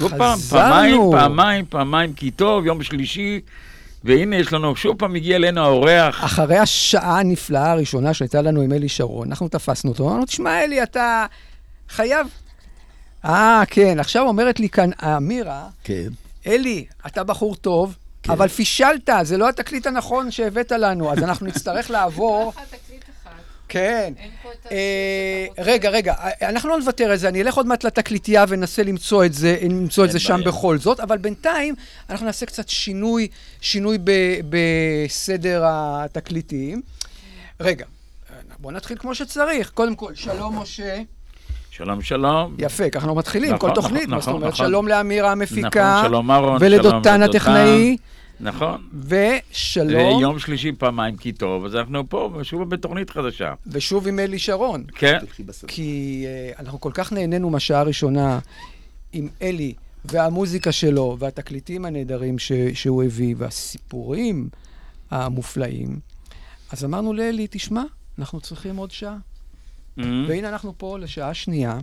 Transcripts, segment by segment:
שוב פעם. פעמיים, פעמיים, פעמיים, כי טוב, יום שלישי, והנה יש לנו, שוב פעם הגיע אלינו האורח. אחרי השעה הנפלאה הראשונה שהייתה לנו עם אלי שרון, אנחנו תפסנו אותו, אמרנו, תשמע, אלי, אתה חייב... אה, כן, עכשיו אומרת לי כאן אמירה, כן. אלי, אתה בחור טוב, כן. אבל פישלת, זה לא התקליט הנכון שהבאת לנו, אז אנחנו נצטרך לעבור... כן. אה, רגע, רגע, אה, אנחנו לא נוותר על זה, אני אלך עוד מעט לתקליטייה וננסה למצוא את זה, למצוא את זה שם. בכל זאת, אבל בינתיים אנחנו נעשה קצת שינוי, שינוי ב- בסדר התקליטים. רגע, בואו נתחיל כמו שצריך. קודם כל, שלום משה. שלום, שלום. יפה, ככה אנחנו מתחילים, נכון, כל תוכנית. נכון, זאת אומרת? נכון. שלום לאמירה המפיקה. נכון, שלום אהרון, ולדותן שלום הטכנאי. נכון. ושלום, יום שלישי פעמיים כי טוב, אז אנחנו פה, שוב בתוכנית חדשה. ושוב עם אלי שרון. כן, כי uh, אנחנו כל כך נהנינו מהשעה הראשונה עם אלי והמוזיקה שלו והתקליטים הנהדרים ש- שהוא הביא והסיפורים המופלאים. אז אמרנו לאלי, תשמע, אנחנו צריכים עוד שעה. Mhm. והנה אנחנו פה לשעה שנייה.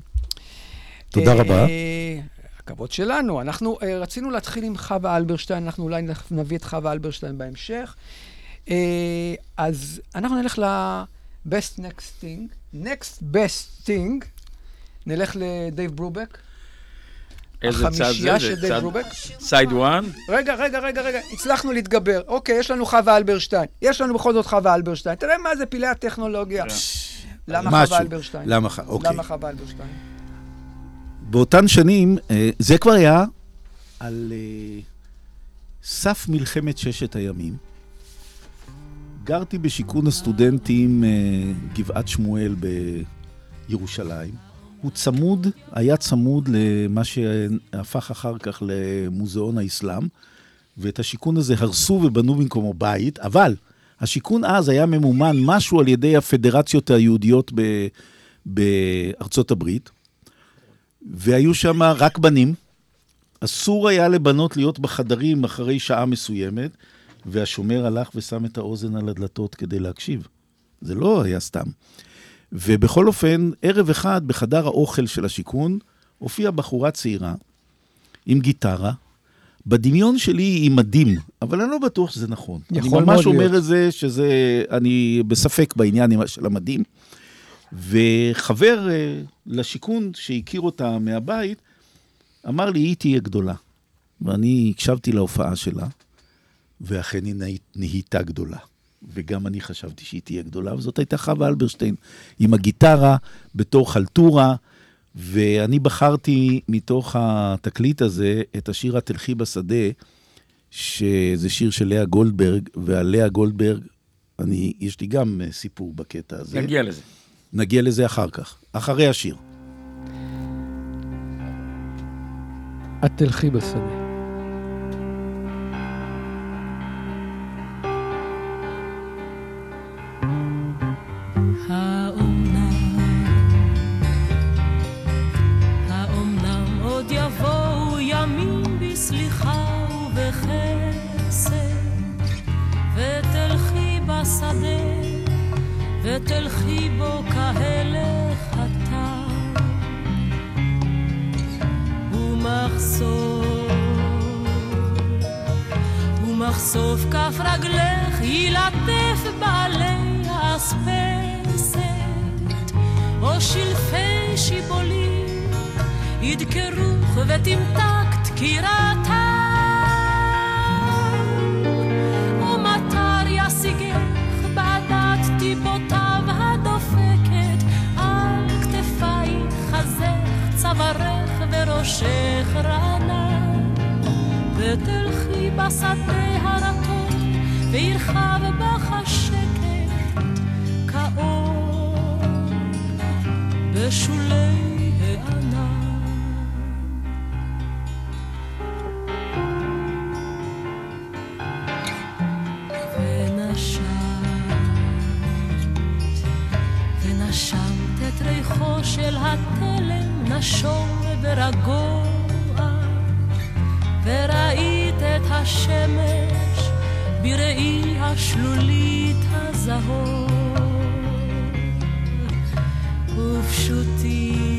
תודה אה, רבה. הכבוד שלנו. אנחנו uh, רצינו להתחיל עם חווה אלברשטיין, אנחנו אולי נביא את חווה אלברשטיין בהמשך. אה, אז אנחנו נלך ל-best next thing. next best thing, נלך לדייב ברובק. איזה צד החמישייה זה? של זה דייב ברובק. Side one? רגע, רגע, רגע, רגע, הצלחנו להתגבר. אוקיי, יש לנו חווה אלברשטיין. יש לנו בכל זאת חווה אלברשטיין. תראה מה זה פלאי הטכנולוגיה. למה. חווה אלברשטיין? למה ח- אוקיי. למה חווה אלברשטיין? באותן שנים, אה, זה כבר היה על אה, סף מלחמת ששת הימים. גרתי בשיכון הסטודנטים אה, גבעת שמואל בירושלים. הוא צמוד, היה צמוד למה שהפך אחר כך למוזיאון האסלאם, ואת השיכון הזה הרסו ובנו במקומו בית, אבל השיכון אז היה ממומן משהו על ידי הפדרציות היהודיות ב- בארצות הברית, והיו שם רק בנים. אסור היה לבנות להיות בחדרים אחרי שעה מסוימת, והשומר הלך ושם את האוזן על הדלתות כדי להקשיב. זה לא היה סתם. ובכל אופן, ערב אחד בחדר האוכל של השיכון, הופיעה בחורה צעירה עם גיטרה. בדמיון שלי היא מדים, אבל אני לא בטוח שזה נכון. יכול אני מאוד ממש אומר להיות. את זה, שזה, אני בספק בעניין של המדים. וחבר אה, לשיכון שהכיר אותה מהבית, אמר לי, היא תהיה גדולה. ואני הקשבתי להופעה שלה, ואכן היא נה- נהייתה גדולה. וגם אני חשבתי שהיא תהיה גדולה, וזאת הייתה חווה אלברשטיין, עם הגיטרה, בתור חלטורה, ואני בחרתי מתוך התקליט הזה את השיר "התלכי בשדה", שזה שיר של לאה גולדברג, ועל לאה גולדברג, אני, יש לי גם אה, סיפור בקטע הזה. נגיע לזה. נגיע לזה אחר כך, אחרי השיר. את תלכי בשדה. שיבולים ידקרוך ותמתק ראתה ומטר ישיגך בעדת טיפותיו הדופקת על כתפייך חזך צווארך וראשך רענן ותלכי בשדה הרטוב וירחב בך השקט כאור בשולי של התלם נשום ורגוע, וראית את השמש בראי השלולית הזהוב, ופשוטים,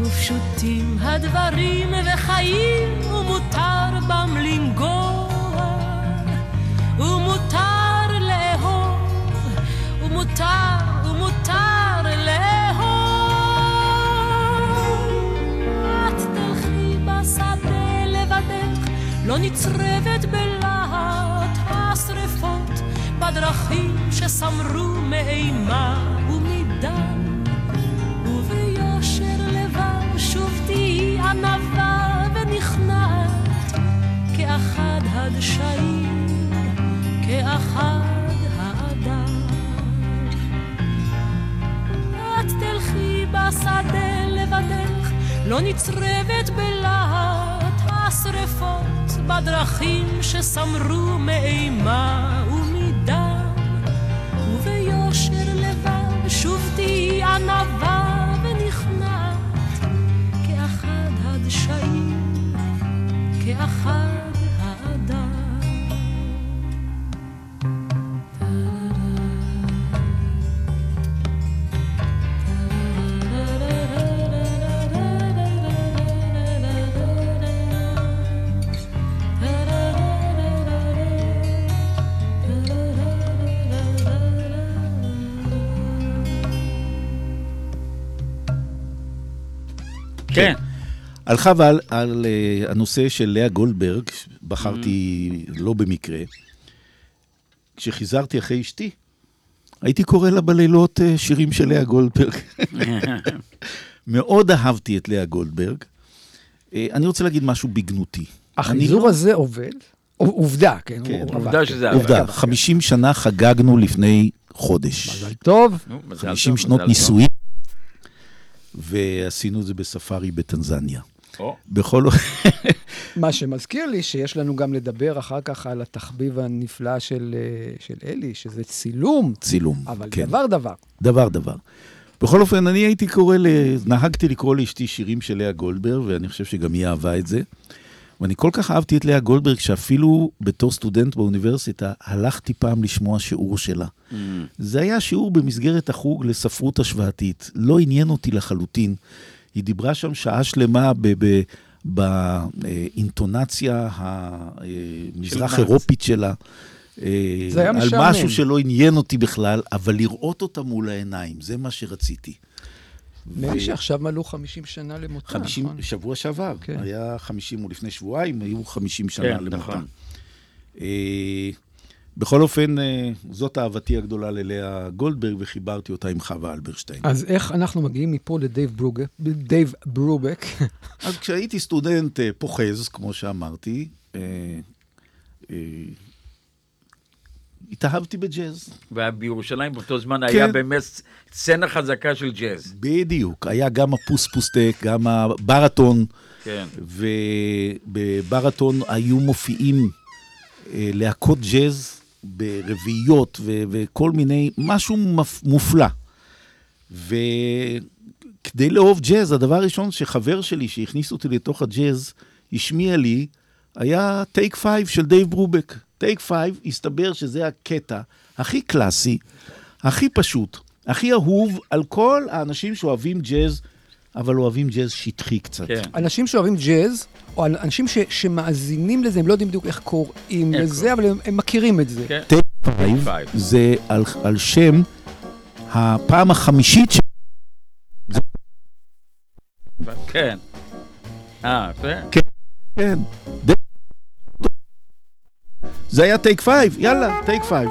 ופשוטים הדברים וחיים, נצרבת בלהט השרפות, בדרכים שסמרו מאימה ומדם. וביושר לבב שוב תהיי ענווה ונכנעת, כאחד הדשאים, כאחד האדם. את תלכי בשדה לבדך, לא נצרבת בלהט בדרכים שסמרו מאימה על חבל, על uh, הנושא של לאה גולדברג, בחרתי לא במקרה. כשחיזרתי אחרי אשתי, הייתי קורא לה בלילות uh, שירים של לאה גולדברג. מאוד אהבתי את לאה גולדברג. Uh, אני רוצה להגיד משהו בגנותי. החיזור אני- הזה עובד, עוב- עובדה, כן, כן, הוא עבד, עובדה כן. שזה עובדה, עבד. 50 שנה חגגנו לפני חודש. מזל טוב. נו, מזל 50 טוב, שנות נישואים, ועשינו את זה בספארי בטנזניה. בכל אופן, מה שמזכיר לי שיש לנו גם לדבר אחר כך על התחביב הנפלא של, אה, של אלי, שזה צילום, צילום. אבל כן. דבר דבר. דבר דבר. בכל אופן, אני הייתי קורא. נהגתי לקרוא לאשתי שירים של לאה גולדברג, ואני חושב שגם היא אהבה את זה. ואני כל כך אהבתי את לאה גולדברג, שאפילו בתור סטודנט באוניברסיטה, הלכתי פעם לשמוע שיעור שלה. זה היה שיעור במסגרת החוג לספרות השוואתית. לא עניין אותי לחלוטין. היא דיברה שם שעה שלמה ב... ב... באינטונציה המזרח. אירופית שלה. אה, זה היה על משעמם. משהו שלא עניין אותי בכלל, אבל לראות אותה מול העיניים, זה מה שרציתי. נראה לי שעכשיו מלאו 50 שנה למותה, 50, נכון? שבוע שעבר, כן. היה 50, או לפני שבועיים, היו 50 שנה כן, למותה. נכון. בכל אופן, אה, זאת אהבתי הגדולה ללאה גולדברג, וחיברתי אותה עם חווה אלברשטיין. אז איך אנחנו מגיעים מפה לדייב ברובק, דייב ברובק? אז כשהייתי סטודנט אה, פוחז, כמו שאמרתי, אה, התאהבתי בג'אז. ובירושלים באותו זמן כן. היה באמת סצנה חזקה של ג'אז. בדיוק, היה גם הפוספוסטק, גם הברטון, כן. ובברטון היו מופיעים אה, להקות ג'אז ברביעיות ו- וכל מיני, משהו מופלא. וכדי לאהוב ג'אז, הדבר הראשון שחבר שלי שהכניס אותי לתוך הג'אז השמיע לי, היה Take Five של דייב ברובק. Take Five, הסתבר שזה הקטע הכי קלאסי, הכי פשוט, הכי אהוב על כל האנשים שאוהבים ג'אז, אבל אוהבים ג'אז שטחי קצת. כן. אנשים שאוהבים ג'אז, או אנשים ש, שמאזינים לזה, הם לא יודעים בדיוק איך קוראים איך לזה, אבל הם, הם מכירים את זה. כן. Take Five Five. זה על, על שם הפעם החמישית ש... כן. אה. כן. ד- זה היה Take Five, יאללה, Take Five.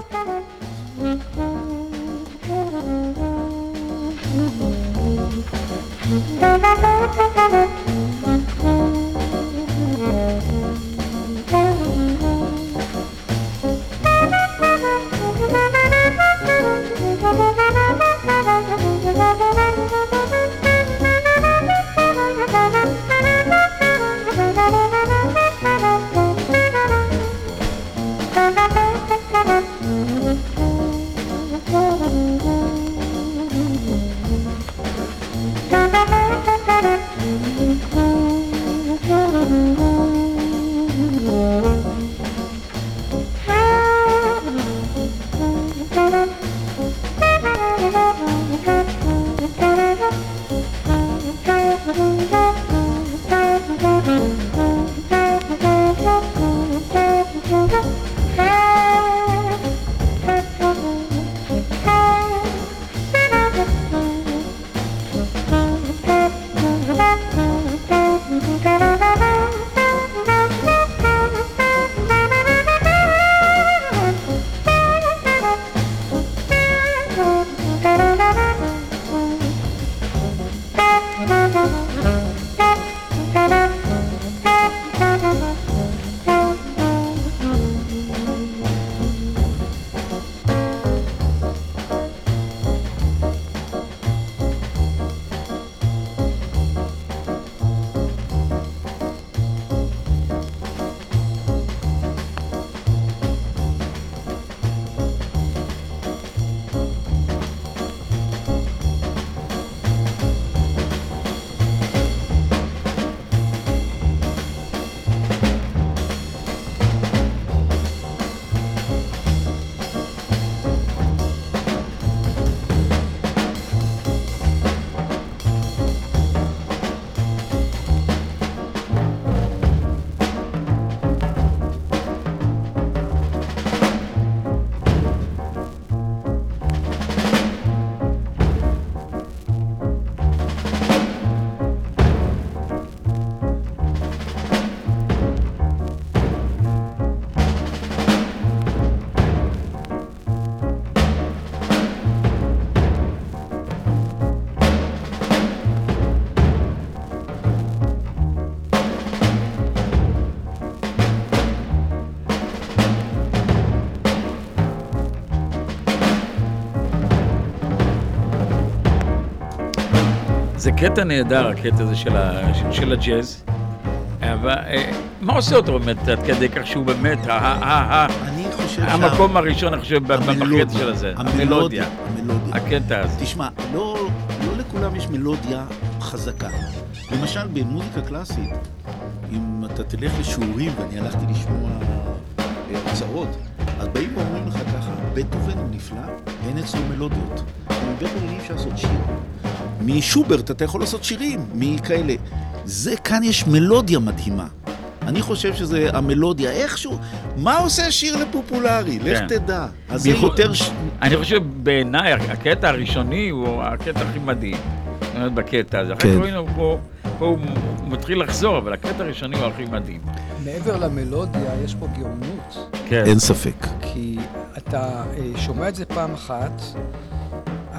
קטע נהדר, הקטע הזה של, ה, של, של הג'אז. אבל אה, מה עושה אותו באמת עד כדי כך שהוא באמת אני המקום הראשון, אני חושב, בקטע של הזה. המלודיה, המלודיה. הקטע הזה. תשמע, לא, לא לכולם יש מלודיה חזקה. למשל, במוזיקה קלאסית, אם אתה תלך לשיעורים, ואני הלכתי לשמוע אה, הרצאות, אז באים ואומרים לך ככה, בטהובן הוא נפלא, אין אצלו מלודיות. מבטהובן אי אפשר לעשות שיר. משוברט אתה יכול לעשות שירים, מכאלה. זה, כאן יש מלודיה מדהימה. אני חושב שזה המלודיה, איכשהו, מה עושה שיר לפופולרי? לך כן. תדע. אז זה יותר... ש- אני חושב, בעיניי, הקטע הראשוני הוא הקטע הכי מדהים. זאת אומרת, בקטע הזה. אחר כן. ראינו פה, פה הוא הוא מתחיל לחזור, אבל הקטע הראשוני הוא הכי מדהים. מעבר למלודיה, יש פה גאונות. כן. אין ספק. כי אתה אה, שומע את זה פעם אחת,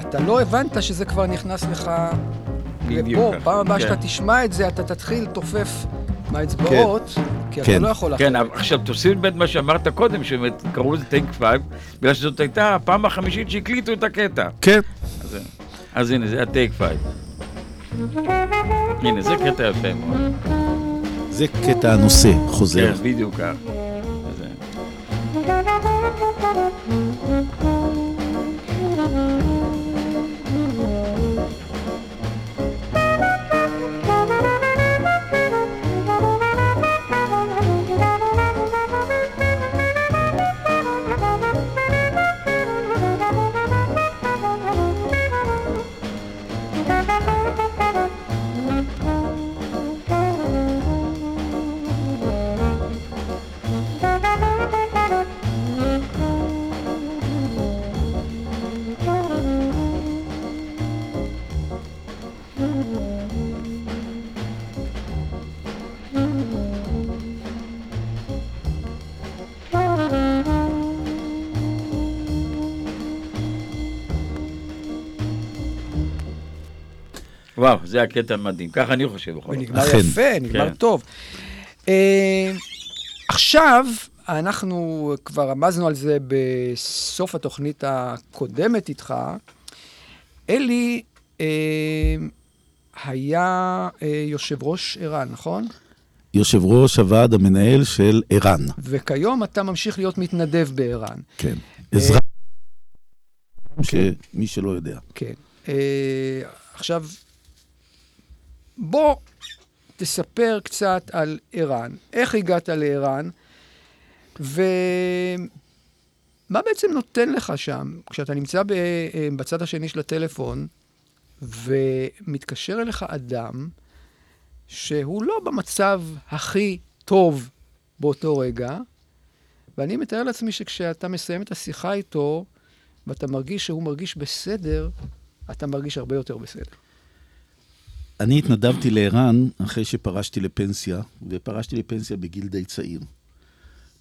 אתה לא הבנת שזה כבר נכנס לך לפה. פעם הבאה כן. שאתה תשמע את זה, אתה תתחיל לתופף מהאצבעות, כי אתה כן. לא יכול כן, אחרת. אבל עכשיו תוסיף באמת מה שאמרת קודם, שבאמת קראו לזה טייק פייב, בגלל שזאת הייתה הפעם החמישית שהקליטו את הקטע. כן. אז, אז הנה, זה ה Take Five. הנה, זה קטע יפה מאוד. זה קטע הנושא, חוזר. כן, בדיוק כך. זה- וואו, זה הקטע מדהים, ככה אני חושב בכל זאת. ונגמר אכן. יפה, נגמר כן. טוב. אה, עכשיו, אנחנו כבר רמזנו על זה בסוף התוכנית הקודמת איתך. אלי אה, היה אה, יושב ראש ער"ן, נכון? יושב ראש הוועד המנהל של ער"ן. וכיום אתה ממשיך להיות מתנדב בער"ן. כן. עזרה. שמי שלא יודע. כן. אה, עכשיו, בוא תספר קצת על ער"ן. איך הגעת לער"ן, ומה בעצם נותן לך שם, כשאתה נמצא אה, בצד השני של הטלפון, ומתקשר אליך אדם שהוא לא במצב הכי טוב באותו רגע, ואני מתאר לעצמי שכשאתה מסיים את השיחה איתו, ואתה מרגיש שהוא מרגיש בסדר, אתה מרגיש הרבה יותר בסדר. אני התנדבתי לער"ן אחרי שפרשתי לפנסיה, ופרשתי לפנסיה בגיל די צעיר.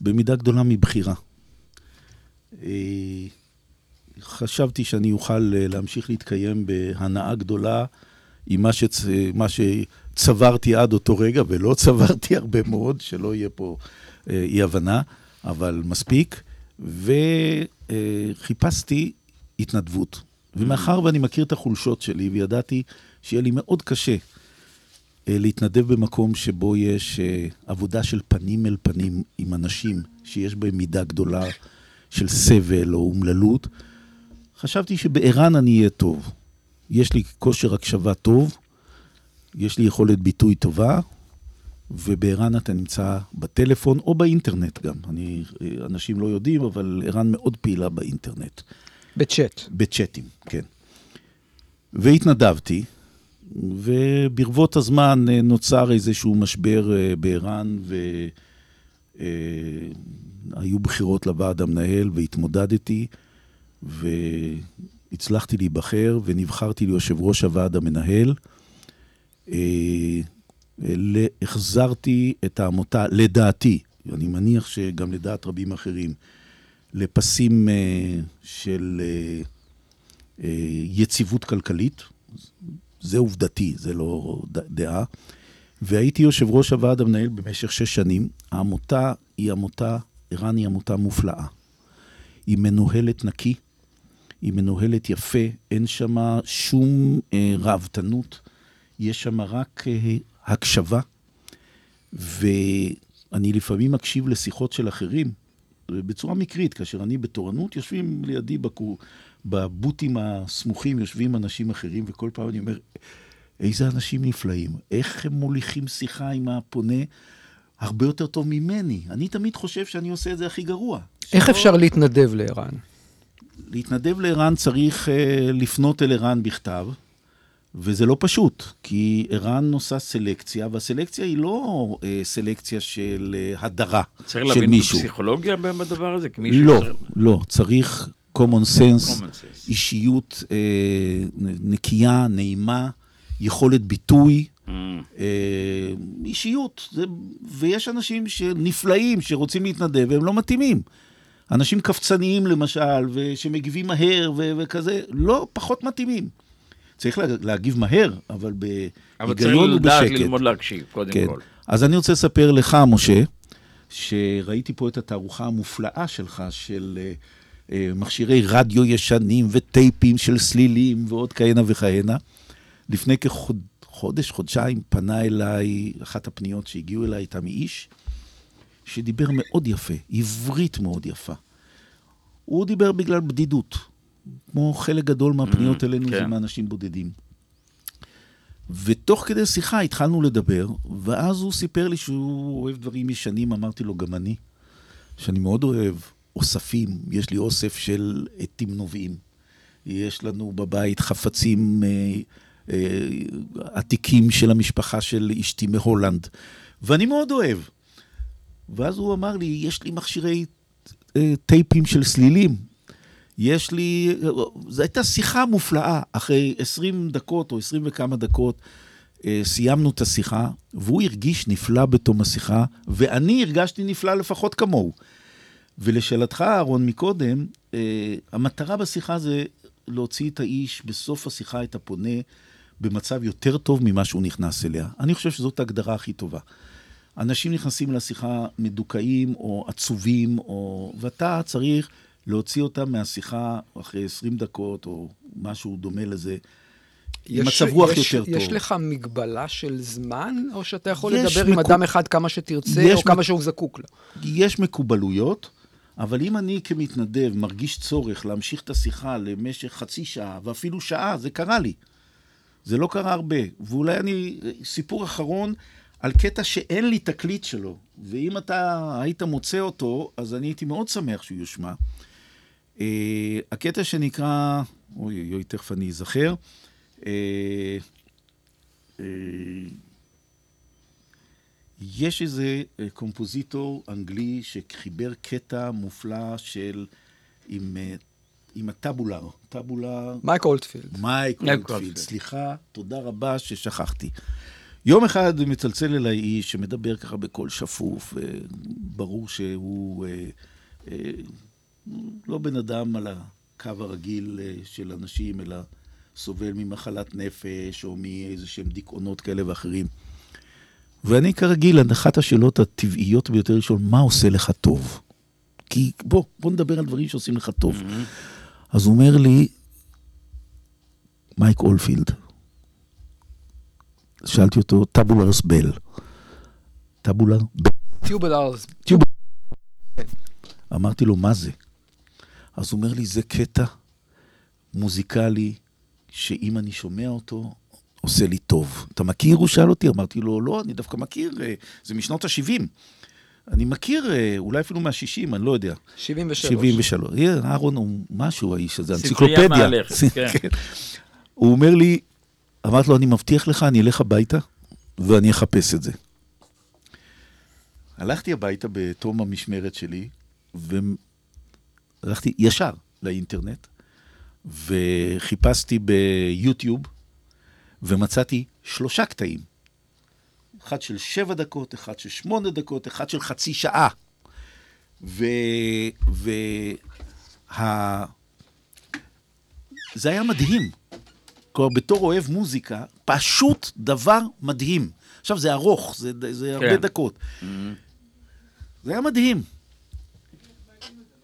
במידה גדולה מבחירה. אה, חשבתי שאני אוכל אה, להמשיך להתקיים בהנאה גדולה עם מה, שצ... מה שצברתי עד אותו רגע, ולא צברתי הרבה מאוד, שלא יהיה פה אה, אי-הבנה, אבל מספיק. וחיפשתי התנדבות. ומאחר ואני מכיר את החולשות שלי, וידעתי שיהיה לי מאוד קשה אה, להתנדב במקום שבו יש אה, עבודה של פנים אל פנים עם אנשים שיש בהם מידה גדולה של סבל או אומללות, חשבתי שבער"ן אני אהיה טוב. יש לי כושר הקשבה טוב, יש לי יכולת ביטוי טובה, ובער"ן אתה נמצא בטלפון או באינטרנט גם. אני, אה, אנשים לא יודעים, אבל ער"ן מאוד פעילה באינטרנט. בצ'אט. בצ'אטים, כן. והתנדבתי, וברבות הזמן אה, נוצר איזשהו משבר אה, בער"ן, והיו בחירות לוועד המנהל, והתמודדתי, והצלחתי להיבחר, ונבחרתי ליושב ראש הוועד המנהל. אה, החזרתי את העמותה, לדעתי, אני מניח שגם לדעת רבים אחרים, לפסים אה, של אה, אה, יציבות כלכלית. זה עובדתי, זה לא דעה. והייתי יושב ראש הוועד המנהל במשך שש שנים. העמותה היא עמותה, ער"ן היא עמותה מופלאה. היא מנוהלת נקי, היא מנוהלת יפה, אין שם שום אה, ראוותנות, יש שם רק אה, הקשבה. ואני לפעמים מקשיב לשיחות של אחרים, בצורה מקרית, כאשר אני בתורנות, יושבים לידי בקור, בבוטים הסמוכים, יושבים אנשים אחרים, וכל פעם אני אומר, איזה אנשים נפלאים, איך הם מוליכים שיחה עם הפונה הרבה יותר טוב ממני. אני תמיד חושב שאני עושה את זה הכי גרוע. איך אפשר להתנדב לער"ן? להתנדב לער"ן צריך אה, לפנות אל ער"ן בכתב, וזה לא פשוט, כי ער"ן עושה סלקציה, והסלקציה היא לא אה, סלקציה של אה, הדרה צריך של להבין מישהו. פסיכולוגיה בדבר הזה? לא, צריך- לא, צריך common sense, common sense. אישיות אה, נקייה, נעימה, יכולת ביטוי. Mm. אה, אישיות, זה, ויש אנשים שנפלאים, שרוצים להתנדב, והם לא מתאימים. אנשים קפצניים למשל, ושמגיבים מהר ו- וכזה, לא, פחות מתאימים. צריך לה- להגיב מהר, אבל אבל צריך בהיגיון לדעת ובשקט. ללמוד להקשיב, קודם כן. כל. אז אני רוצה לספר לך, משה, שראיתי פה את התערוכה המופלאה שלך, של אה, מכשירי רדיו ישנים וטייפים של סלילים ועוד כהנה וכהנה. לפני כחודש, חודשיים, פנה אליי, אחת הפניות שהגיעו אליי הייתה מאיש, שדיבר מאוד יפה, עברית מאוד יפה. הוא דיבר בגלל בדידות, כמו חלק גדול מהפניות Mhm, אלינו זה כן. מאנשים בודדים. ותוך כדי שיחה התחלנו לדבר, ואז הוא סיפר לי שהוא אוהב דברים ישנים, אמרתי לו, גם אני, שאני מאוד אוהב אוספים, יש לי אוסף של עטים נובעים. יש לנו בבית חפצים אה, אה, עתיקים של המשפחה של אשתי מהולנד, ואני מאוד אוהב. ואז הוא אמר לי, יש לי מכשירי אה, טייפים של סלילים. יש לי, זו הייתה שיחה מופלאה. אחרי 20 דקות או 20 וכמה דקות סיימנו את השיחה, והוא הרגיש נפלא בתום השיחה, ואני הרגשתי נפלא לפחות כמוהו. ולשאלתך, אהרון, מקודם, אה, המטרה בשיחה זה להוציא את האיש בסוף השיחה, את הפונה, במצב יותר טוב ממה שהוא נכנס אליה. אני חושב שזאת ההגדרה הכי טובה. אנשים נכנסים לשיחה מדוכאים או עצובים, או... ואתה צריך להוציא אותם מהשיחה אחרי 20 דקות, או משהו דומה לזה, עם מצב רוח יש, יותר יש טוב. לך מגבלה של זמן, או שאתה יכול יש לדבר עם מקו- אדם אחד כמה שתרצה, יש או כמה מק- שהוא זקוק לו? יש מקובלויות, אבל אם אני כמתנדב מרגיש צורך להמשיך את השיחה למשך חצי שעה, ואפילו שעה, זה קרה לי. זה לא קרה הרבה. ואולי אני, סיפור אחרון על קטע שאין לי תקליט שלו, ואם אתה היית מוצא אותו, אז אני הייתי מאוד שמח שהוא יושמע. אה, הקטע שנקרא, אוי אוי תכף אני אזכר. אה, אה, יש איזה אה, קומפוזיטור אנגלי שחיבר קטע מופלא של, עם, אה, עם ה Tubular, Tubular, מייק אולדפילד. מייק אולדפילד. סליחה, תודה רבה ששכחתי. יום אחד מצלצל אליי איש שמדבר ככה בקול שפוף, וברור שהוא אה, אה, לא בן אדם על הקו הרגיל אה, של אנשים, אלא סובל ממחלת נפש או מאיזה שהם דיכאונות כאלה ואחרים. ואני כרגיל, אחת השאלות הטבעיות ביותר לשאול, מה עושה לך טוב? כי בוא, בוא נדבר על דברים שעושים לך טוב. אז הוא אומר לי, מייק אולדפילד. שאלתי אותו, Tubulars Bell. Tubular Bell. Tubulars. אמרתי לו, מה זה? אז הוא אומר לי, זה קטע מוזיקלי שאם אני שומע אותו, עושה לי טוב. אתה מכיר? הוא שאל אותי. אמרתי לו, לא, אני דווקא מכיר, אה, זה משנות ה-70. אני מכיר, אה, אולי אפילו מה-60, אני לא יודע. 73. 73. יהיה, אהרון הוא משהו, האיש הזה, אנציקלופדיה. כן. כן. הוא אומר לי, אמרתי לו, אני מבטיח לך, אני אלך הביתה ואני אחפש את זה. הלכתי הביתה בתום המשמרת שלי, והלכתי ישר לאינטרנט, וחיפשתי ביוטיוב, ומצאתי שלושה קטעים. אחד של שבע דקות, אחד של שמונה דקות, אחד של חצי שעה. ו... ו... ה... זה היה מדהים. כלומר, בתור אוהב מוזיקה, פשוט דבר מדהים. עכשיו, זה ארוך, זה, זה הרבה כן. דקות. זה היה מדהים.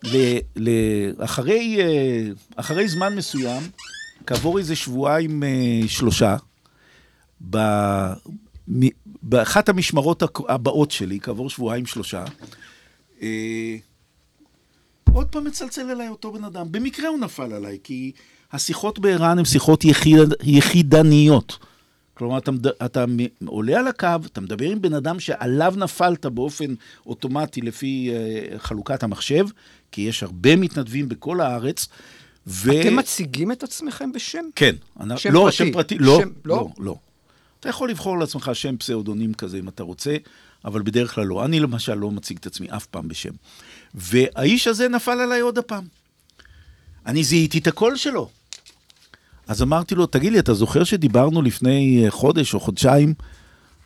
ל, ל, אחרי, אה, אחרי זמן מסוים, כעבור איזה שבועיים אה, שלושה, ב, באחת המשמרות הבאות שלי, כעבור שבועיים שלושה, אה, עוד פעם מצלצל אליי אותו בן אדם. במקרה הוא נפל עליי, כי השיחות בער"ן הן שיחות יחיד, יחידניות. כלומר, אתה, אתה עולה על הקו, אתה מדבר עם בן אדם שעליו נפלת באופן אוטומטי לפי uh, חלוקת המחשב, כי יש הרבה מתנדבים בכל הארץ. ו... אתם מציגים את עצמכם בשם? כן. אני- שם לא, פרטי. שם פרטי, לא, שם- לא? לא, לא. אתה יכול לבחור לעצמך שם פסאודונים כזה אם אתה רוצה, אבל בדרך כלל לא. אני למשל לא מציג את עצמי אף פעם בשם. והאיש הזה נפל עליי עוד הפעם. אני זיהיתי את הקול שלו. אז אמרתי לו, תגיד לי, אתה זוכר שדיברנו לפני אה, חודש או חודשיים?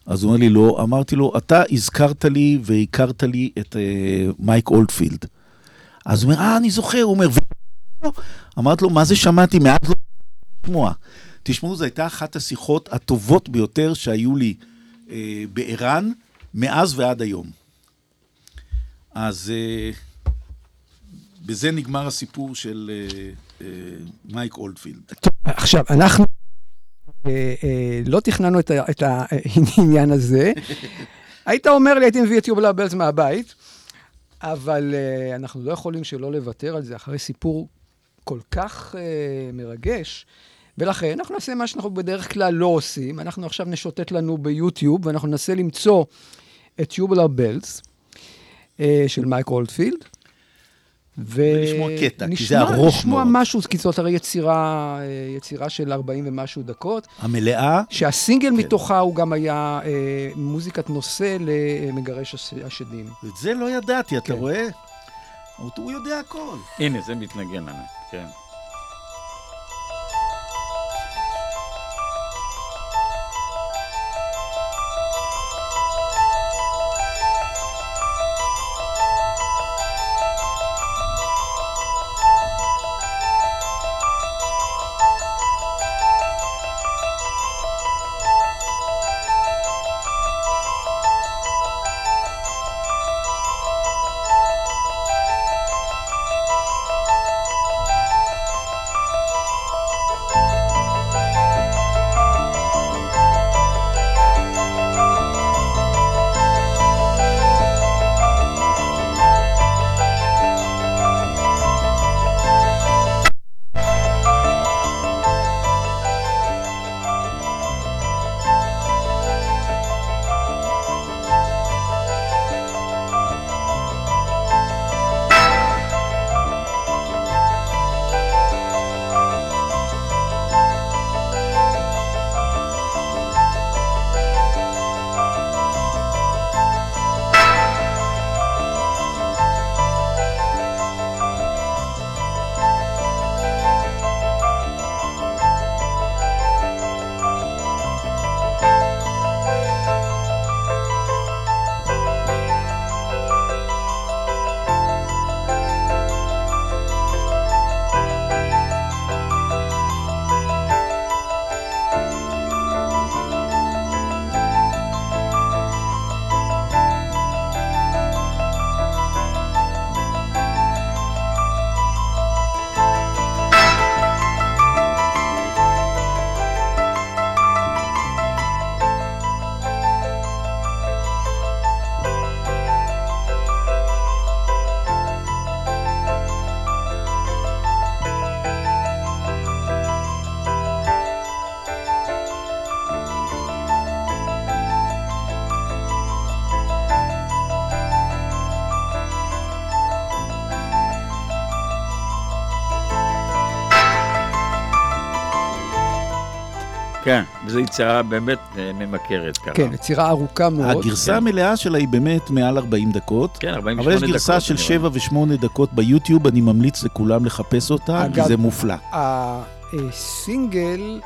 אז הוא אומר לי, לא. אמרתי לו, אתה הזכרת לי והכרת לי את אה, מייק אולדפילד. אז הוא אומר, אה, אני זוכר. הוא אומר, ו... אמרתי לו, מה זה שמעתי? מאז לא. תשמעו, זו הייתה אחת השיחות הטובות ביותר שהיו לי אה, בער"ן מאז ועד היום. אז אה, בזה נגמר הסיפור של אה, אה, מייק אולדפילד. עכשיו, אנחנו אה, אה, לא תכננו את ה- את העניין הזה. היית אומר לי, הייתי מביא את יובל הבלז מהבית, אבל אה, אנחנו לא יכולים שלא לוותר על זה אחרי סיפור כל כך אה, מרגש. ולכן אנחנו נעשה מה שאנחנו בדרך כלל לא עושים. אנחנו עכשיו נשוטט לנו ביוטיוב, ואנחנו ננסה למצוא את יובלר בלס אה, של מייק אולדפילד. ו... ולשמוע קטע, כי נשמע- זה ארוך נשמע מאוד. משהו, כי זאת הרי יצירה, אה, יצירה של 40 ומשהו דקות, המלאה, שהסינגל כן. מתוכה הוא גם היה אה, מוזיקת נושא למגרש הש- השדים. את זה לא ידעתי, אתה כן. רואה? הוא יודע הכל. הנה, זה מתנגן לנו, כן. וזו יצירה באמת אה, ממכרת ככה. כן, יצירה ארוכה מאוד. הגרסה כן. המלאה שלה היא באמת מעל 40 דקות. כן, 48 אבל דקות. יש גרסה של אני 7 ו-8 דקות ביוטיוב, אני ממליץ לכולם לחפש אותה, כי אגב, זה מופלא. הסינגל,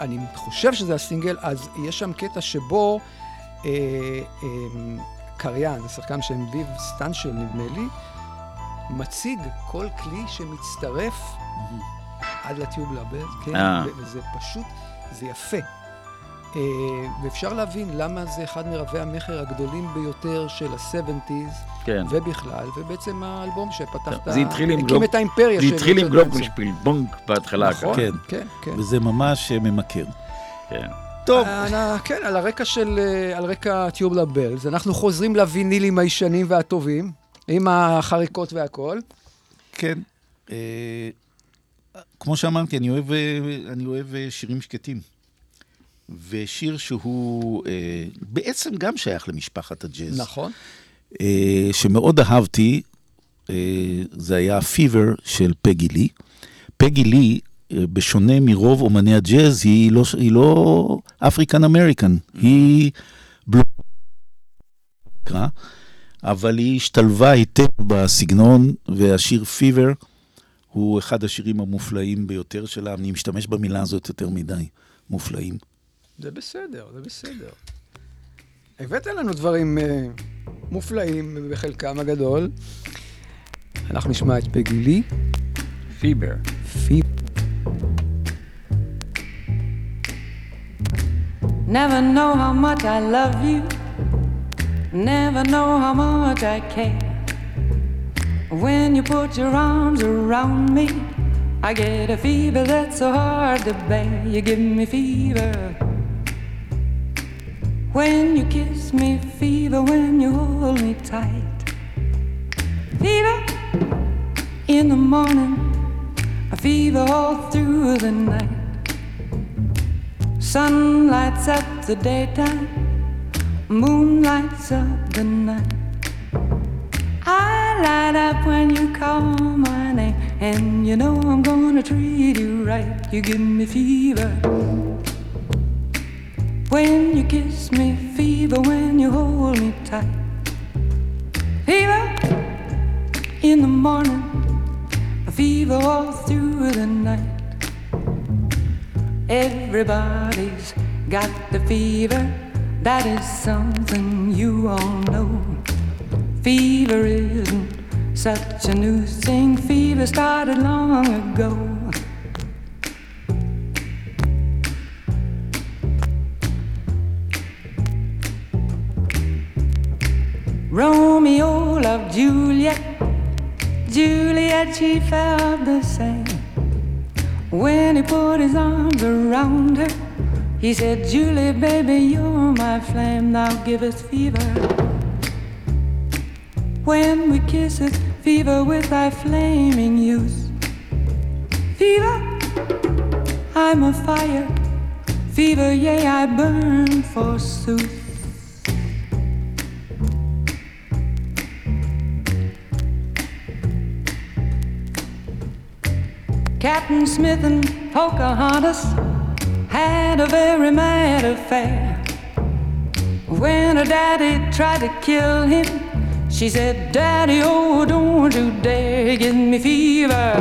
אני חושב שזה הסינגל, אז יש שם קטע שבו אה, אה, קריין, השחקן שם ויב סטנשל נדמה לי, מציג כל כלי שמצטרף עד לטיוב לבד, כן? אה. וזה פשוט, זה יפה. אה, ואפשר להבין למה זה אחד מרבי המכר הגדולים ביותר של ה-70's כן. ובכלל, ובעצם האלבום שפתח את ה... זה התחיל עם גלוב- את האימפריה זה התחיל עם ריצ'רד גלוב ברנסון. שפילבונק בהתחלה. נכון, כן. כן, כן. וזה ממש אה, ממכר. כן. טוב, אה, כן, על הרקע של, על רקע טיובלה בלז, אנחנו חוזרים לווינילים הישנים והטובים, עם החריקות והכל. כן. כמו שאמרתי, אני אוהב, אה, אני אוהב אה, שירים שקטים. ושיר שהוא אה, בעצם גם שייך למשפחת הג'אז. נכון. אה, שמאוד אהבתי, אה, זה היה פיבר של פגי לי. פגי לי, אה, בשונה מרוב אומני הג'אז, היא לא, היא לא אפריקן אמריקן, היא בלו... נקרא, אבל היא השתלבה היטב בסגנון, והשיר פיבר הוא אחד השירים המופלאים ביותר שלה. אני משתמש במילה הזאת יותר מדי, מופלאים. זה בסדר, זה בסדר. הבאת לנו דברים אה, מופלאים בחלקם הגדול. אנחנו נשמע את פגי לי, פיבר. פי... Never know how much I love you. Never know how much I care. When you put your arms around me, I get a fever that's so hard to bear. You give me fever. When you kiss me, fever. When you hold me tight, fever in the morning, a fever all through the night. Sun lights up the daytime, moon lights up the night. I light up when you call my name, and you know I'm gonna treat you right. You give me fever. When you kiss me, fever. When you hold me tight, fever in the morning, a fever all through the night. Everybody's got the fever. That is something you all know. Fever isn't such a new thing. Fever started long ago. Romeo loved Juliet. Juliet, she felt the same. When he put his arms around her, he said, Julie, baby, you're my flame, now givest fever. When we kiss it, fever with thy flaming youth. Fever, I'm a fire. Fever, yea, I burn forsooth. Captain Smith and Pocahontas had a very mad affair. When her daddy tried to kill him, she said, Daddy, oh, don't you dare give me fever.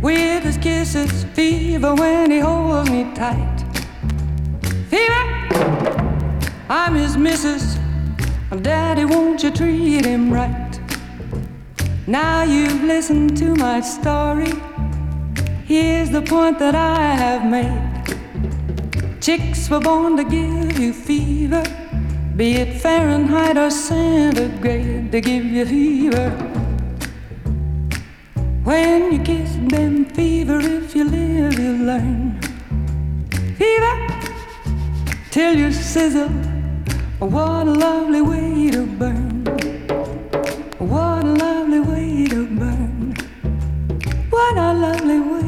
With his kisses, fever when he holds me tight. Fever, I'm his missus. Daddy, won't you treat him right? Now you've listened to my story. Here's the point that I have made. Chicks were born to give you fever, be it Fahrenheit or centigrade, they give you fever. When you kiss them, fever, if you live, you learn. Fever, till you sizzle. What a lovely way to burn. What a lovely way to burn. What a lovely way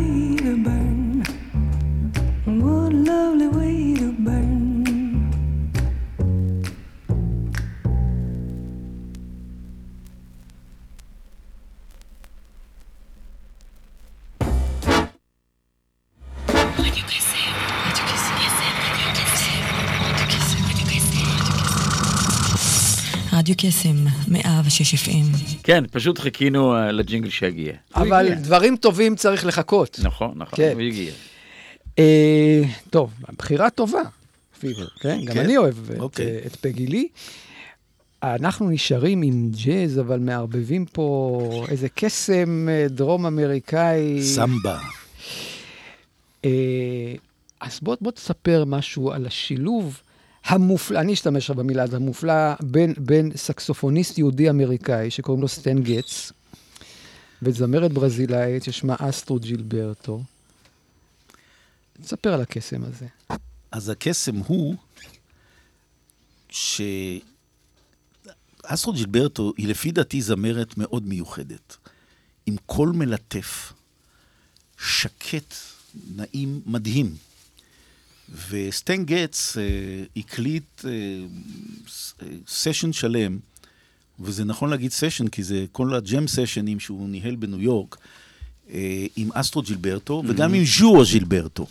קסם, 106 FM. כן, פשוט חיכינו אה, לג'ינגל שיגיע. אבל. דברים טובים צריך לחכות. נכון, נכון, כן. הוא הגיע. אה, טוב, בחירה טובה, פיבר, כן? גם כן? אני אוהב את, אוקיי. אה, את פגי לי. אנחנו נשארים עם ג'אז, אבל מערבבים פה איזה קסם דרום אמריקאי. סמבה. אה, אז בוא, בוא תספר משהו על השילוב המופלא, אני אשתמש במילה הזאת, המופלא, בין, בין סקסופוניסט יהודי אמריקאי שקוראים לו סטן גץ, וזמרת ברזילאית ששמה אסטרו ג'ילברטו. תספר על הקסם הזה. אז הקסם הוא ש... אסטרו ג'ילברטו היא לפי דעתי זמרת מאוד מיוחדת, עם קול מלטף, שקט, נעים, מדהים. וסטן גץ אה, הקליט אה, ס- אה, סשן שלם, וזה נכון להגיד סשן, כי זה כל הג'ם סשנים שהוא ניהל בניו יורק, אה, עם אסטרו ג'ילברטו, וגם עם ז'ואו ג'ילברטו.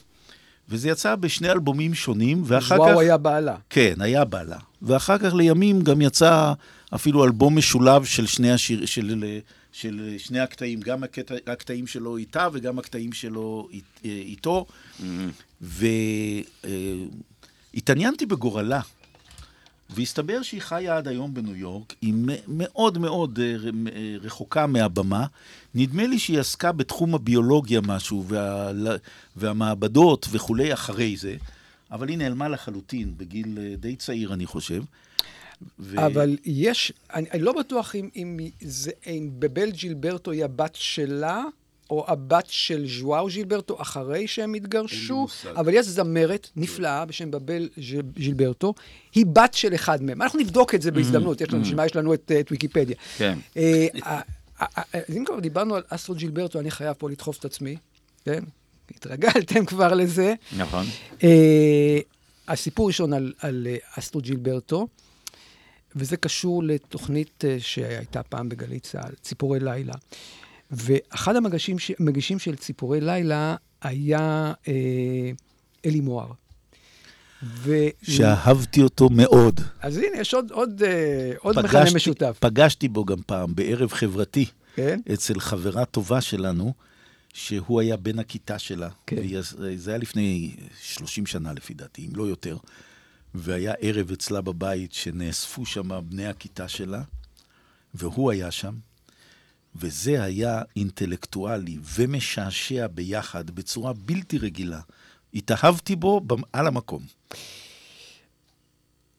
וזה יצא בשני אלבומים שונים, ואחר כך... וואו היה בעלה. כן, היה בעלה. ואחר כך לימים גם יצא אפילו אלבום משולב של שני, השיר, של, של שני הקטעים, גם הקטע, הקטעים שלו איתה וגם הקטעים שלו אית, איתו. והתעניינתי בגורלה. והסתבר שהיא חיה עד היום בניו יורק, היא מאוד מאוד אה, אה, רחוקה מהבמה. נדמה לי שהיא עסקה בתחום הביולוגיה משהו, וה, והמעבדות וכולי אחרי זה, אבל היא נעלמה לחלוטין, בגיל אה, די צעיר, אני חושב. ו... אבל יש, אני, אני לא בטוח אם, אם זה, אם בבל ג'ילברטו היא הבת שלה, או הבת של ז'ואאו ג'ילברטו אחרי שהם התגרשו. אבל יש זמרת נפלאה בשם בבל ז'- ג'ילברטו, היא בת של אחד מהם. אנחנו נבדוק את זה בהזדמנות, יש לנו, בשביל מה יש לנו את, את ויקיפדיה. כן. אה, אה, אה, אז אם כבר דיברנו על אסטרו ג'ילברטו, אני חייב פה לדחוף את עצמי, כן? התרגלתם כבר לזה. נכון. הסיפור ראשון על, על אסטרו ג'ילברטו, וזה קשור לתוכנית שהייתה פעם בגלי צה"ל, ציפורי לילה. ואחד המגישים, ש- המגישים של ציפורי לילה היה אה, אלי מוהר. ו... שאהבתי אותו מאוד. אז הנה, יש עוד, עוד, אה, עוד מכנה פגשתי- משותף. פגשתי בו גם פעם, בערב חברתי, כן? אצל חברה טובה שלנו, שהוא היה בן הכיתה שלה. כן. והיא- זה היה לפני 30 שנה לפי דעתי, אם לא יותר. והיה ערב אצלה בבית שנאספו שם בני הכיתה שלה, והוא היה שם, וזה היה אינטלקטואלי ומשעשע ביחד בצורה בלתי רגילה. התאהבתי בו על המקום.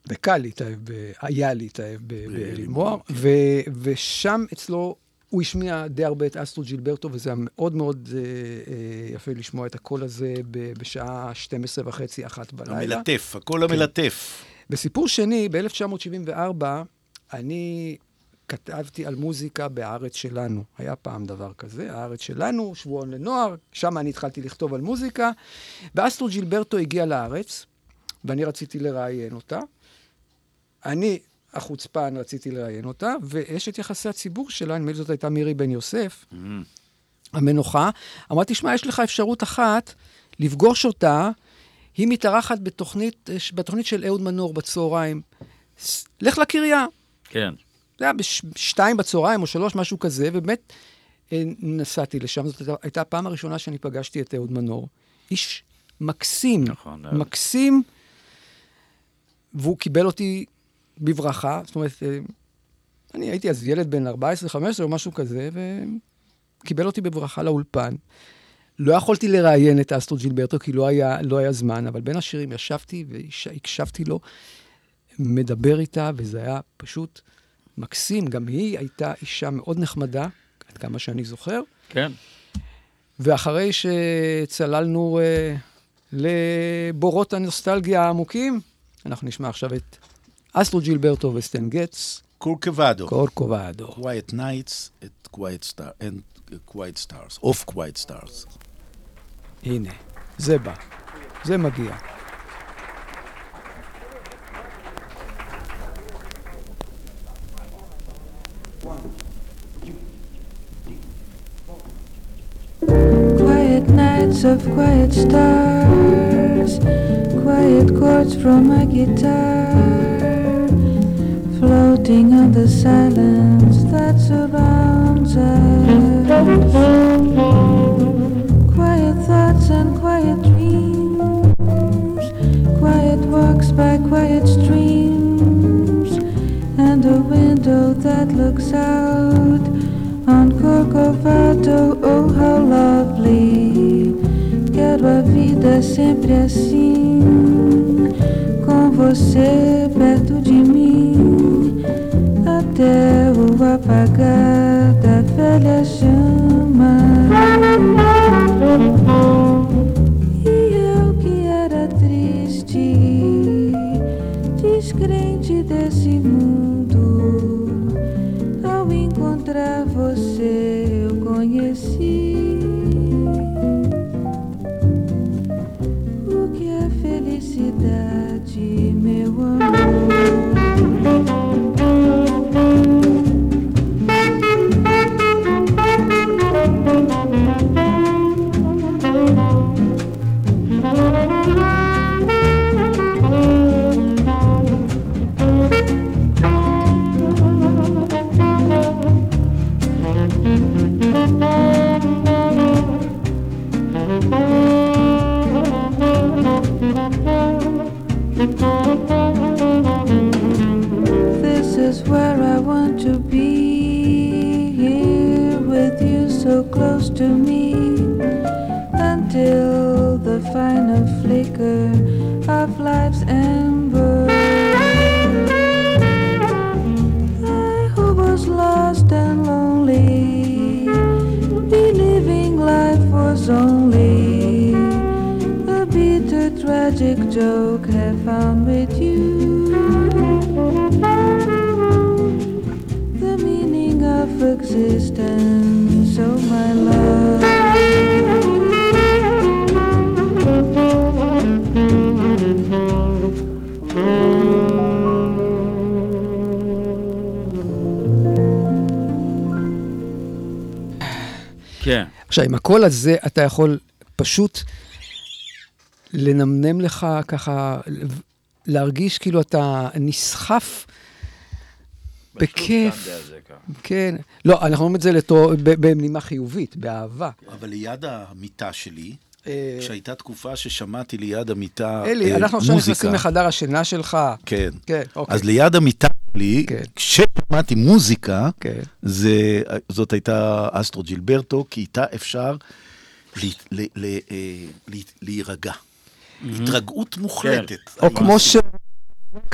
וקל להתאהב, ב- היה להתאהב ב- באלי מוהר, כן. ו- ושם אצלו, הוא השמיע די הרבה את אסטרו ג'ילברטו, וזה היה מאוד מאוד אה, אה, יפה לשמוע את הקול הזה ב- בשעה 12 וחצי, אחת בלילה. המלטף, הקול המלטף. בסיפור שני, ב-1974, אני כתבתי על מוזיקה בארץ שלנו. היה פעם דבר כזה, הארץ שלנו, שבועון לנוער, שם אני התחלתי לכתוב על מוזיקה, ואסטרו ג'ילברטו הגיע לארץ, ואני רציתי לראיין אותה. אני, החוצפן, רציתי לראיין אותה, ואשת יחסי הציבור שלה, נדמה לי זאת הייתה מירי בן יוסף, המנוחה, אמרה, תשמע, יש לך אפשרות אחת לפגוש אותה, היא מתארחת בתוכנית, בתוכנית של אהוד מנור בצהריים. לך לקריה. כן. זה היה בשתיים בצהריים או שלוש, משהו כזה, ובאמת אה, נסעתי לשם. זאת הייתה, הפעם הראשונה שאני פגשתי את אהוד מנור. איש מקסים, נכון. מקסים, והוא קיבל אותי בברכה. זאת אומרת, אה, אני הייתי אז ילד בן 14-15 או משהו כזה, וקיבל אותי בברכה לאולפן. לא יכולתי לראיין את אסטרו ג'ילברטו, כי לא היה, לא היה זמן, אבל בין השירים ישבתי והקשבתי לו, מדבר איתה, וזה היה פשוט מקסים. גם היא הייתה אישה מאוד נחמדה, עד כמה שאני זוכר. כן. ואחרי שצללנו אה, לבורות הנוסטלגיה העמוקים, אנחנו נשמע עכשיו את אסטרו ג'ילברטו וסטן גץ, קורקוואדו. קורקובדו. Quiet Nights at Quiet Star and uh, Quiet Stars, Off Quiet Stars. הנה, זה בא, זה מגיע. Of quiet stars, quiet chords from my guitar, floating on the silence that surrounds us. Quiet thoughts and quiet dreams, quiet walks by quiet streams, and a window that looks out on Corcovado. Oh, how lovely! Quero a vida sempre assim, com você perto de mim, até o apagar da velha chama. הקול הזה אתה יכול פשוט לנמנם לך ככה, להרגיש כאילו אתה נסחף בכיף. כן. לא, אנחנו אומרים את זה בנימה חיובית, באהבה. אבל ליד המיטה שלי, אה, כשהייתה תקופה ששמעתי ליד המיטה אלי, אה, אנחנו עכשיו מוזיקה. נכנסים לחדר השינה שלך. כן. כן, אוקיי. אז ליד המיטה שלי, כן. כששמעתי מוזיקה, כן. זה, זאת הייתה אסטרו ג'ילברטו, כי איתה אפשר אה, להירגע. התרגעות מוחלטת. או כמו ש...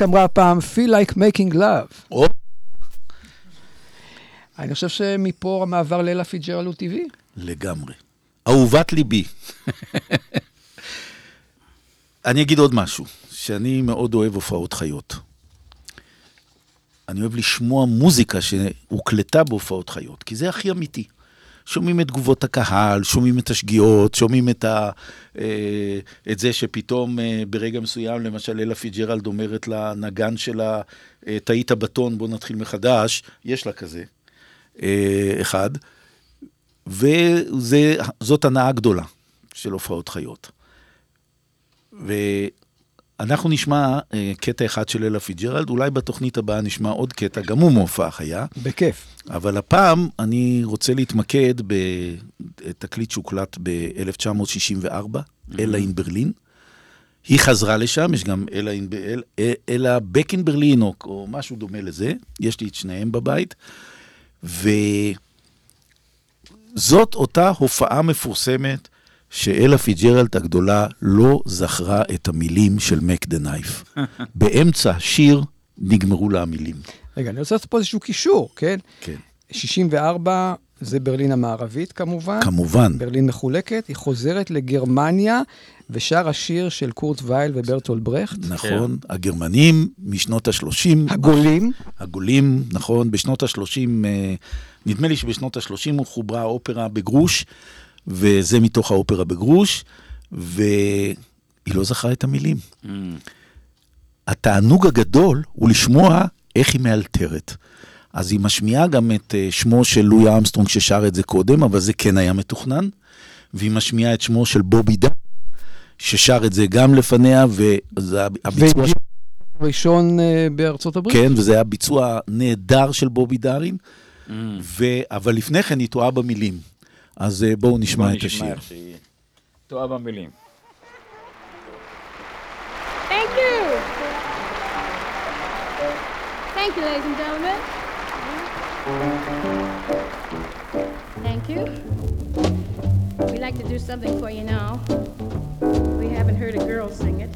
אמרה פעם, feel like making love. אני חושב שמפה המעבר לאלה פיג'רלד הוא טבעי. לגמרי. אהובת ליבי. אני אגיד עוד משהו, שאני מאוד אוהב הופעות חיות. אני אוהב לשמוע מוזיקה שהוקלטה בהופעות חיות, כי זה הכי אמיתי. שומעים את תגובות הקהל, שומעים את השגיאות, שומעים את, ה, אה, את זה שפתאום אה, ברגע מסוים, למשל אלה פיג'רלד אומרת לנגן שלה, אה, טעית בטון, בוא נתחיל מחדש, יש לה כזה, אה, אחד. וזאת הנאה גדולה של הופעות חיות. ואנחנו נשמע אה, קטע אחד של אלה פיג'רלד, אולי בתוכנית הבאה נשמע עוד קטע, גם הוא מהופעה חיה, בכיף. אבל הפעם אני רוצה להתמקד בתקליט שהוקלט ב-1964, Ella in Berlin. היא חזרה לשם, יש גם Ella, in, אל, Ella back in Berlin או, או משהו דומה לזה, יש לי את שניהם בבית. וזאת אותה הופעה מפורסמת שאלה פיג'רלד הגדולה לא זכרה את המילים של Mack the Knife. באמצע שיר נגמרו לה המילים. רגע, אני רוצה לעשות פה איזשהו קישור, כן? כן. 64 זה ברלין המערבית כמובן. כמובן. ברלין מחולקת, היא חוזרת לגרמניה ושר השיר של קורט וייל וברטול ברכט. נכון, הגרמנים משנות ה-30. הגולים. הגולים, נכון, בשנות ה-30, נדמה לי שבשנות ה-30 הוא חוברה האופרה בגרוש, וזה מתוך האופרה בגרוש, והיא לא זכרה את המילים. Mm. התענוג הגדול הוא לשמוע איך היא מאלתרת. אז היא משמיעה גם את אה, שמו של לואי אמסטרונג ששר את זה קודם, אבל זה כן היה מתוכנן, והיא משמיעה את שמו של בובי דן, ששר את זה גם לפניה, וזה הביצוע... ש... ראשון אה, בארצות הברית. כן, וזה היה ביצוע נהדר של בובי דארין, mm. ו... אבל לפני כן היא טועה במילים. אז בואו נשמע את השיר. טועה במילים. Thank you. Thank you, ladies and gentlemen. Thank you. We'd like to do something for you now. We haven't heard a girl sing it.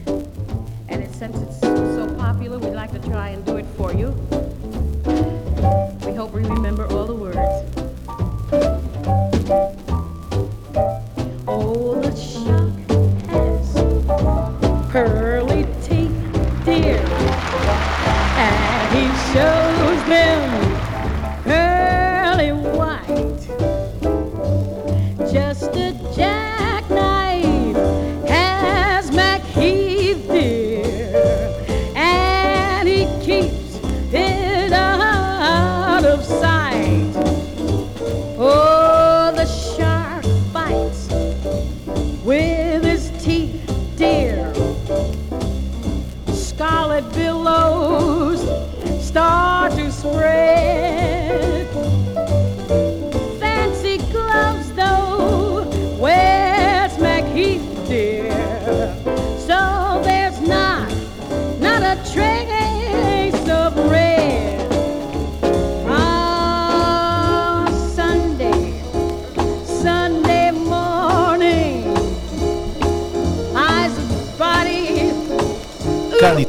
And it, since it's so popular, we'd like to try and do it for you. We hope we remember all the words. Oh, the shock has her.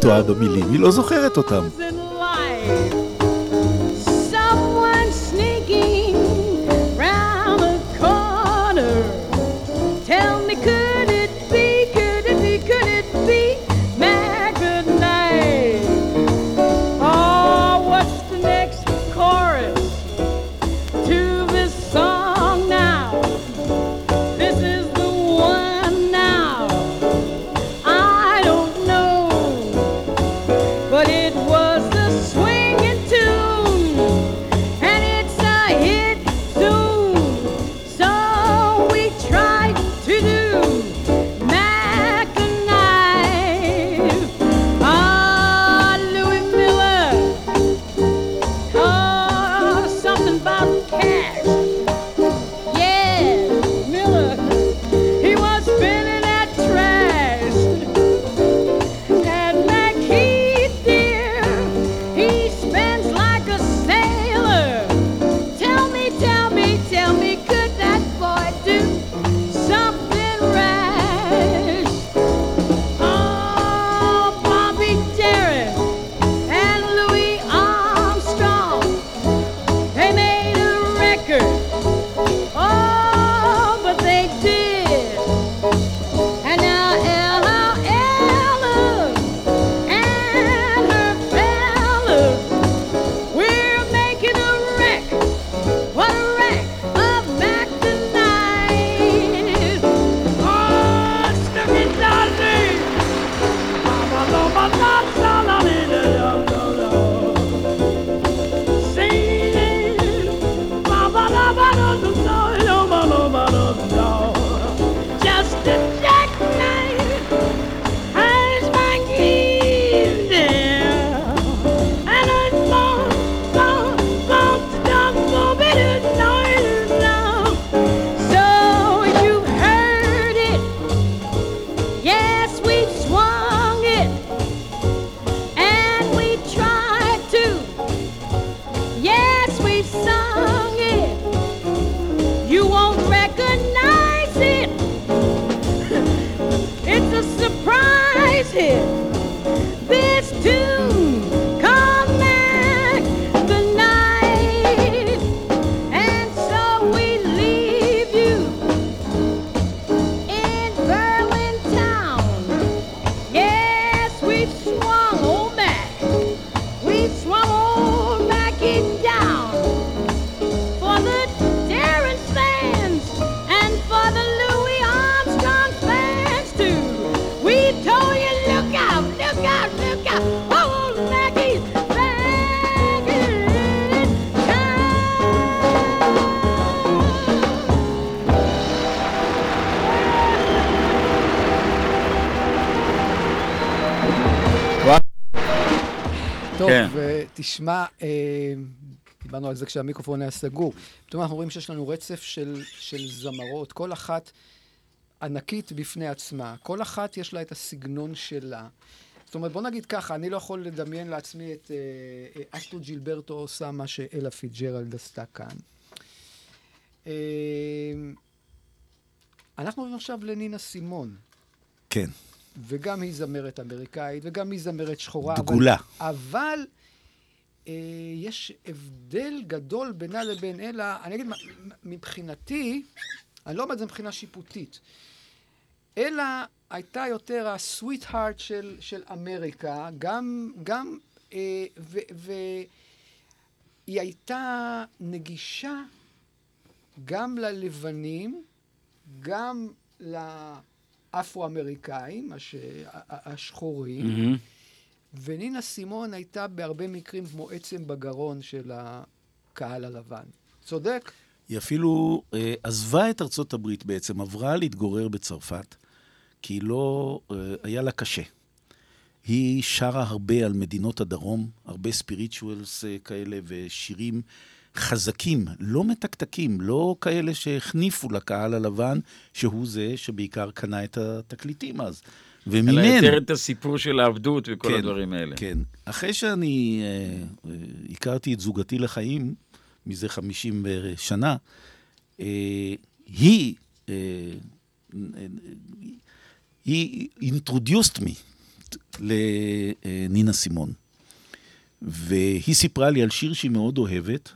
אוהד או מילים, היא לא זוכרת אותם. טוב, כן. ותשמע, אה, דיברנו על זה כשהמיקרופון היה סגור. פתאום אנחנו רואים שיש לנו רצף של, של זמרות, כל אחת ענקית בפני עצמה. כל אחת יש לה את הסגנון שלה. זאת אומרת, בוא נגיד ככה, אני לא יכול לדמיין לעצמי את אה, אה, אסטרו ג'ילברטו עושה מה שאלה פיג'רלד עשתה כאן. אה, אנחנו עוברים עכשיו לנינה סימון. כן. וגם היא זמרת אמריקאית, וגם היא זמרת שחורה. דגולה. אבל, אבל אה, יש הבדל גדול בינה לבין אלה, אני אגיד, מבחינתי, אני לא אומר את זה מבחינה שיפוטית, אלה הייתה יותר הסוויט הארט של, של אמריקה, גם, גם, אה, ו, והיא הייתה נגישה גם ללבנים, גם לאפרו-אמריקאים, הש... השחורים, מהמם. ונינה סימון הייתה בהרבה מקרים כמו עצם בגרון של הקהל הלבן. צודק? היא אפילו אה, עזבה את ארצות הברית בעצם, עברה להתגורר בצרפת, כי לא, אה, היה לה קשה. היא שרה הרבה על מדינות הדרום, הרבה ספיריטואלס אה, כאלה ושירים חזקים, לא מתקתקים, לא כאלה שהחניפו לקהל הלבן, שהוא זה שבעיקר קנה את התקליטים אז. אלא ומימן... יותר את הסיפור של העבדות וכל כן, הדברים האלה. כן. אחרי שאני אה, אה, הכרתי את זוגתי לחיים, מזה 50 שנה, אה, היא, אה, אה, היא introduced me לנינה סימון. והיא סיפרה לי על שיר שהיא מאוד אוהבת,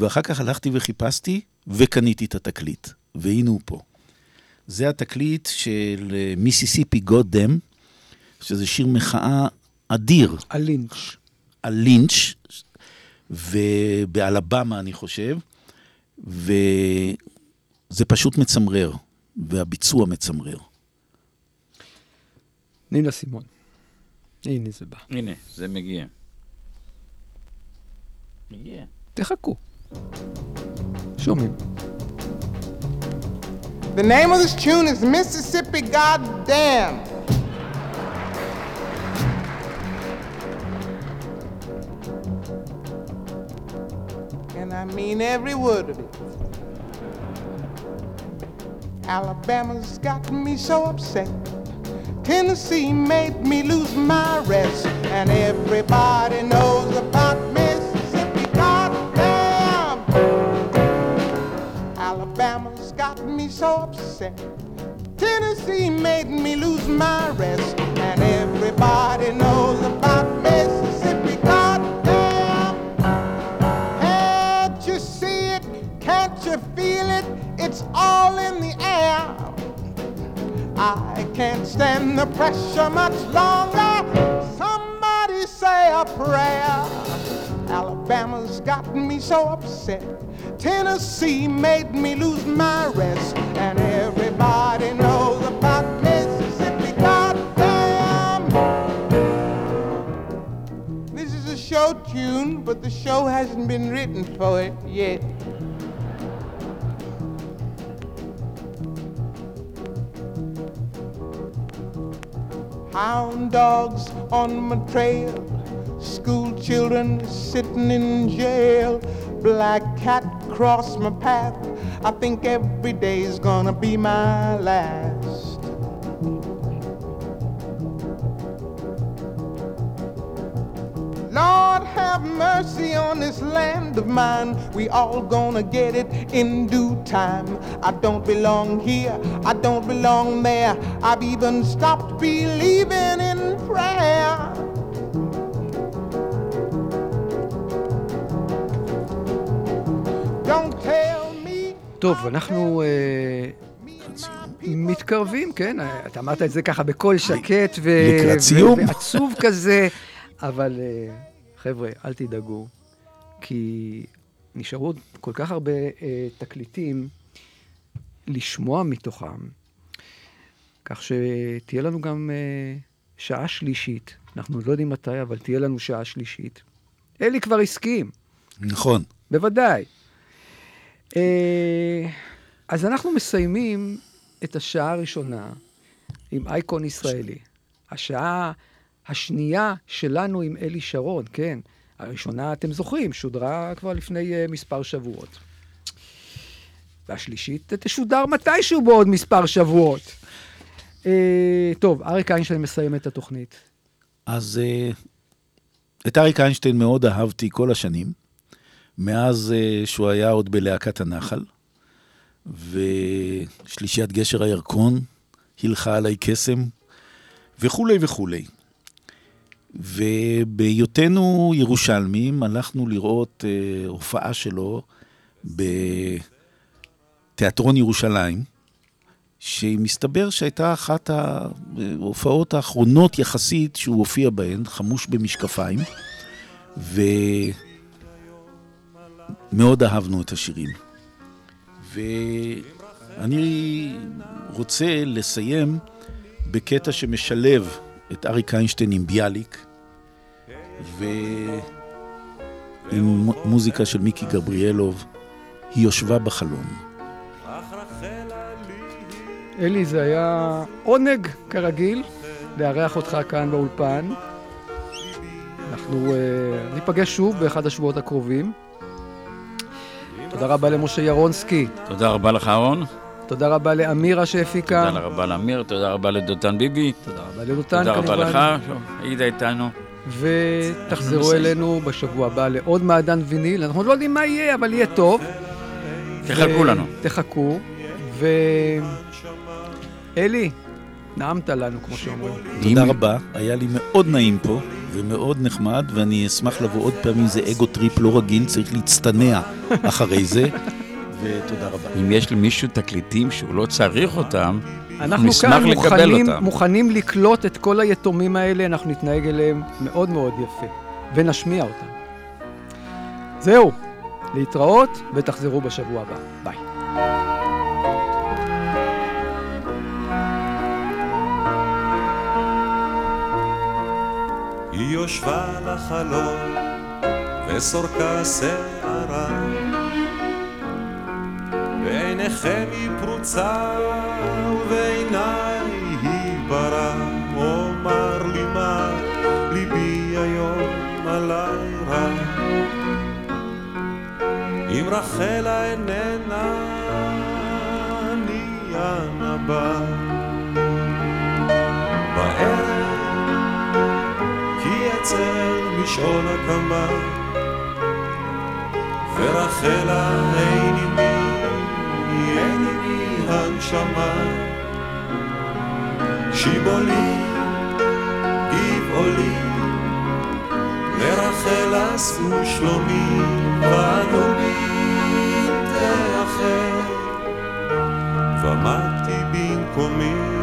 ואחר כך הלכתי וחיפשתי וקניתי את התקליט, והנה הוא פה. זה התקליט של אה, מיסיסיפי גוד דם, שזה שיר מחאה אדיר הלינץ'. על לינץ', ובאלבמה, אני חושב, וזה פשוט מצמרר, והביצוע מצמרר. נינה סימון. הנה זה בא. הנה, זה מגיע. מגיע. תחכו. Show me. The name of this tune is Mississippi Goddamn. And I mean every word of it. Alabama's got me so upset. Tennessee made me lose my rest. And everybody knows about me. Alabama's me so upset. Tennessee made me lose my rest. And everybody knows about Mississippi. Goddamn! Can't you see it? Can't you feel it? It's all in the air. I can't stand the pressure much longer. Somebody say a prayer. Alabama's got me so upset. Tennessee made me lose my rest. And everybody knows about Mississippi. Goddamn! This is a show tune, but the show hasn't been written for it yet. Hound dogs on my trail, school children sitting in jail, black cat cross my path. I think every day's gonna be my last. Lord have mercy on this land of mine. We all gonna get it in due time. I don't belong here, I don't belong there. I've even stopped believing in prayer. טוב, אנחנו אה, מתקרבים, כן? אתה אמרת את זה ככה בקול שקט. ועצוב כזה, אבל אה, חבר'ה, אל תדאגו, כי נשארו עוד כל כך הרבה אה, תקליטים לשמוע מתוכם, כך שתהיה לנו גם שעה שלישית. אנחנו עוד לא יודעים מתי, אבל תהיה לנו שעה שלישית. אלי כבר הסכים. נכון. בוודאי. אה, אז אנחנו מסיימים את השעה הראשונה עם אייקון ישראלי. השעה השנייה שלנו עם אלי שרון, כן. הראשונה, אתם זוכרים, שודרה כבר לפני uh, מספר שבועות. והשלישית תשודר מתישהו בעוד מספר שבועות. Uh, טוב, אריק איינשטיין מסיים את התוכנית. אז uh, את אריק איינשטיין מאוד אהבתי כל השנים, מאז uh, שהוא היה עוד בלהקת הנחל, ושלישיית גשר הירקון הילכה עליי קסם, וכולי וכולי. ובהיותנו ירושלמים, הלכנו לראות uh, הופעה שלו בתיאטרון ירושלים, שמסתבר שהייתה אחת ההופעות האחרונות יחסית שהוא הופיע בהן, חמוש במשקפיים, ומאוד אהבנו את השירים. ואני רוצה לסיים בקטע שמשלב את אריק איינשטיין עם ביאליק, ועם מוזיקה של מיקי גבריאלוב, היא יושבה בחלום. אלי, זה היה עונג, כרגיל, לארח אותך כאן באולפן. אנחנו uh, ניפגש שוב באחד השבועות הקרובים. תודה רבה למשה ירונסקי. תודה רבה לך, אהרון. תודה רבה לאמירה שהפיקה. תודה רבה לאמיר, תודה רבה לדותן ביבי. תודה רבה לדותן, תודה. רבה לך, היית איתנו. ותחזרו אלינו בשבוע הבא לעוד מעדן ויניל. אנחנו לא יודעים מה יהיה, אבל יהיה טוב. תחכו לנו. תחכו. ו... אלי, נעמת לנו, כמו שאומרים. תודה רבה, היה לי מאוד נעים פה, ומאוד נחמד, ואני אשמח לבוא עוד פעם אם זה ego trip לא רגיל, צריך להצטנע אחרי זה, ותודה רבה. אם יש למישהו תקליטים שהוא לא צריך אותם, אנחנו נשמח כאן לקבל מוכנים, אותם. מוכנים לקלוט את כל היתומים האלה, אנחנו נתנהג אליהם מאוד מאוד יפה, ונשמיע אותם. זהו, להתראות, ותחזרו בשבוע הבא. ביי. היא יושבה לחלום וסורקה שערה. בעיניכם היא פרוצה ובעיניי היא ברא אומר לי מה ליבי היום עליי רע. אם רחלה איננה אני אנה כי אצל משעול הקמה ורחלה אין עימי, אין עימי הנשמה. שיבולי, גבעולי לרחלה עשו שלומי ואנו נתאחר ועמדתי במקומי